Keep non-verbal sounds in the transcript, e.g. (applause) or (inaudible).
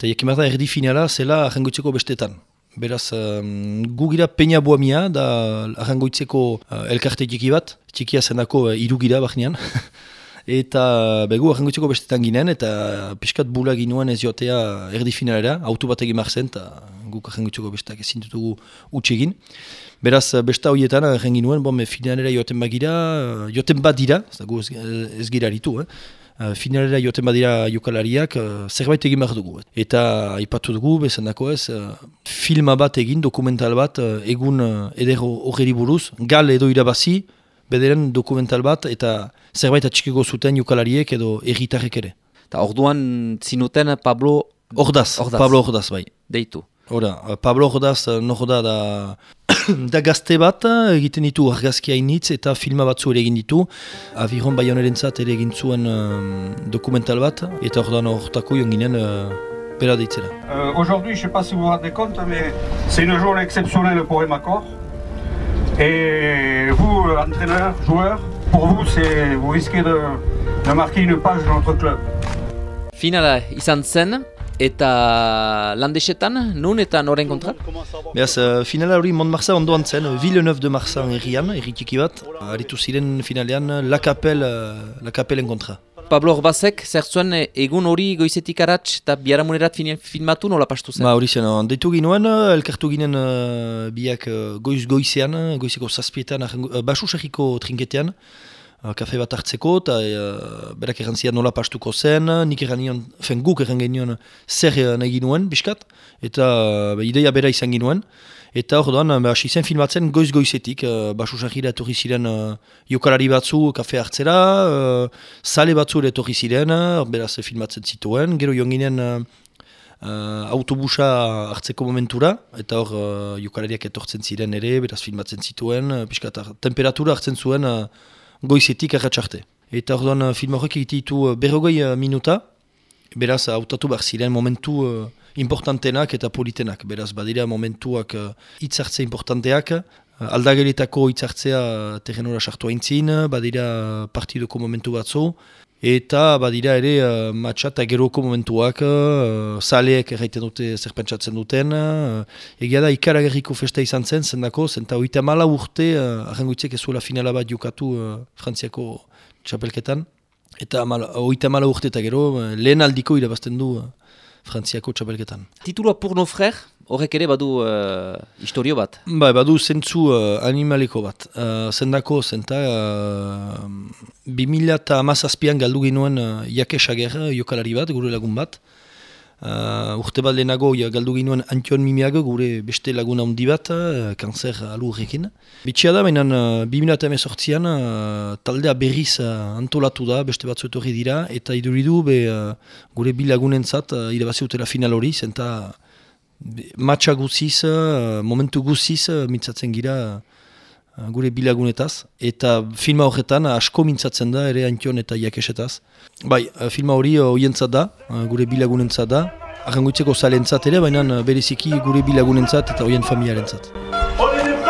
eta jakin da erdi finala zela ahangoitzeko bestetan. Beraz, um, gugira peina buamia da ahangoitzeko uh, elkarte txiki bat, txikia zendako uh, irugira bahnean. (laughs) eta begu ahangoitzeko bestetan ginen, eta piskat bula ginoen ez jotea erdi finalera, auto bat egin marzen, eta guk ahangoitzeko bestetak ezin dutugu utxegin. Beraz, besta horietan, egin nuen, bon, finalera joten bagira, joten bat dira, ez, ez gira ditu, eh? Uh, finalera joten badira jokalariak uh, zerbait egin behar dugu. Eta aipatu dugu, bezan dako ez, uh, filma bat egin, dokumental bat, uh, egun uh, eder horreri buruz, gal edo irabazi, bederen dokumental bat, eta zerbait atxikiko zuten jokalariek edo erritarrek ere. Eta orduan zinuten Pablo... Ordaz, Pablo Ordaz bai. Deitu. Ora, Pablo Ordaz, noho da, da, da gazte bat, egiten ditu argazkia initz eta filma batzu ere egin ditu. Aviron Bayoneren zat ere egin zuen um, dokumental bat, eta ordan horretako jonginen uh, bera deitzera. Uh, Aujourd'hui, je sais pas si vous vous rendez compte, mais c'est une journée exceptionnelle pour Emacor. Et vous, entraîneur, joueur, pour vous, vous risquez de, de marquer une page dans notre club. Finala izan zen, Eta landesetan, nun eta noren kontra? Beaz, uh, finala hori Montmarsa ondoan zen, Villeneuve de Marsan errian, erritiki bat. Aritu ziren finalean La Capelle, uh, La Capelle kontra. Pablo Orbazek, zer zuen egun hori goizetik aratz eta biaramunerat filmatu nola pastu zen? Ba hori zen, deitu ginoen, elkartu ginen uh, biak uh, goiz goizean, goizeko zazpietan, uh, basusariko trinketean. Uh, kafe bat hartzeko, eta uh, berak errantzian nola pastuko zen, nik erranion, fen guk erran genioen zer nahi ginuen, biskat, eta uh, ideia bera izan ginuen. Eta hor doan, hasi zen filmatzen goiz-goizetik, uh, basusakira etorri ziren uh, jokalari batzu kafe hartzera, uh, sale batzu etorri ziren, uh, beraz filmatzen zituen, gero joan ginen uh, autobusa hartzeko momentura, eta hor uh, jokalariak etortzen ziren ere, beraz filmatzen zituen, uh, piskat, temperatura hartzen zuen, goizetik erratxarte. Eta orduan uh, film horrek egititu uh, berrogei uh, minuta, beraz hautatu behar ziren momentu importantenak eta politenak. Beraz badira momentuak itzartzea importanteak, aldageletako itzartzea terrenora sartu haintzin, badira partidoko momentu batzu, Eta badira ere uh, matxa eta geroko momentuak, uh, zaleek erraiten dute zerpentsatzen duten. Uh, egia da ikaragerriko festa izan zen, zendako, zenta oita mala urte, uh, arrangoitzek ez zuela finala bat jukatu uh, frantziako txapelketan. Eta oita mala urte eta gero, uh, lehen aldiko irabazten du uh, frantziako txapelketan. Titulua Purno Frère? Horrek ere badu uh, historio bat? Bai, badu zentzu uh, animaliko bat. Uh, zendako, zenta, uh, 2000 eta amazazpian galdu ginoen uh, Jake Sager, jokalari bat, gure lagun bat. Uh, urte bat lehenago galdu ginoen Antion Mimiag, gure beste laguna handi bat, uh, kanzer alu horrekin. Bitsia da, baina uh, 2000 eta emezortzian uh, taldea berriz uh, antolatu da, beste batzu etorri dira, eta iduridu be, uh, gure bi lagunentzat uh, irabazi utela final hori, zenta matxa guziz, eh, momentu guziz, eh, mintzatzen gira eh, gure bilagunetaz, eta filma horretan asko mintzatzen da, ere antion eta jakesetaz. Bai, filma hori oientzat da, gure bilagunentzat da, arrangoitzeko zalentzat ere, baina bereziki gure bilagunentzat eta oien familiarentzat. On est les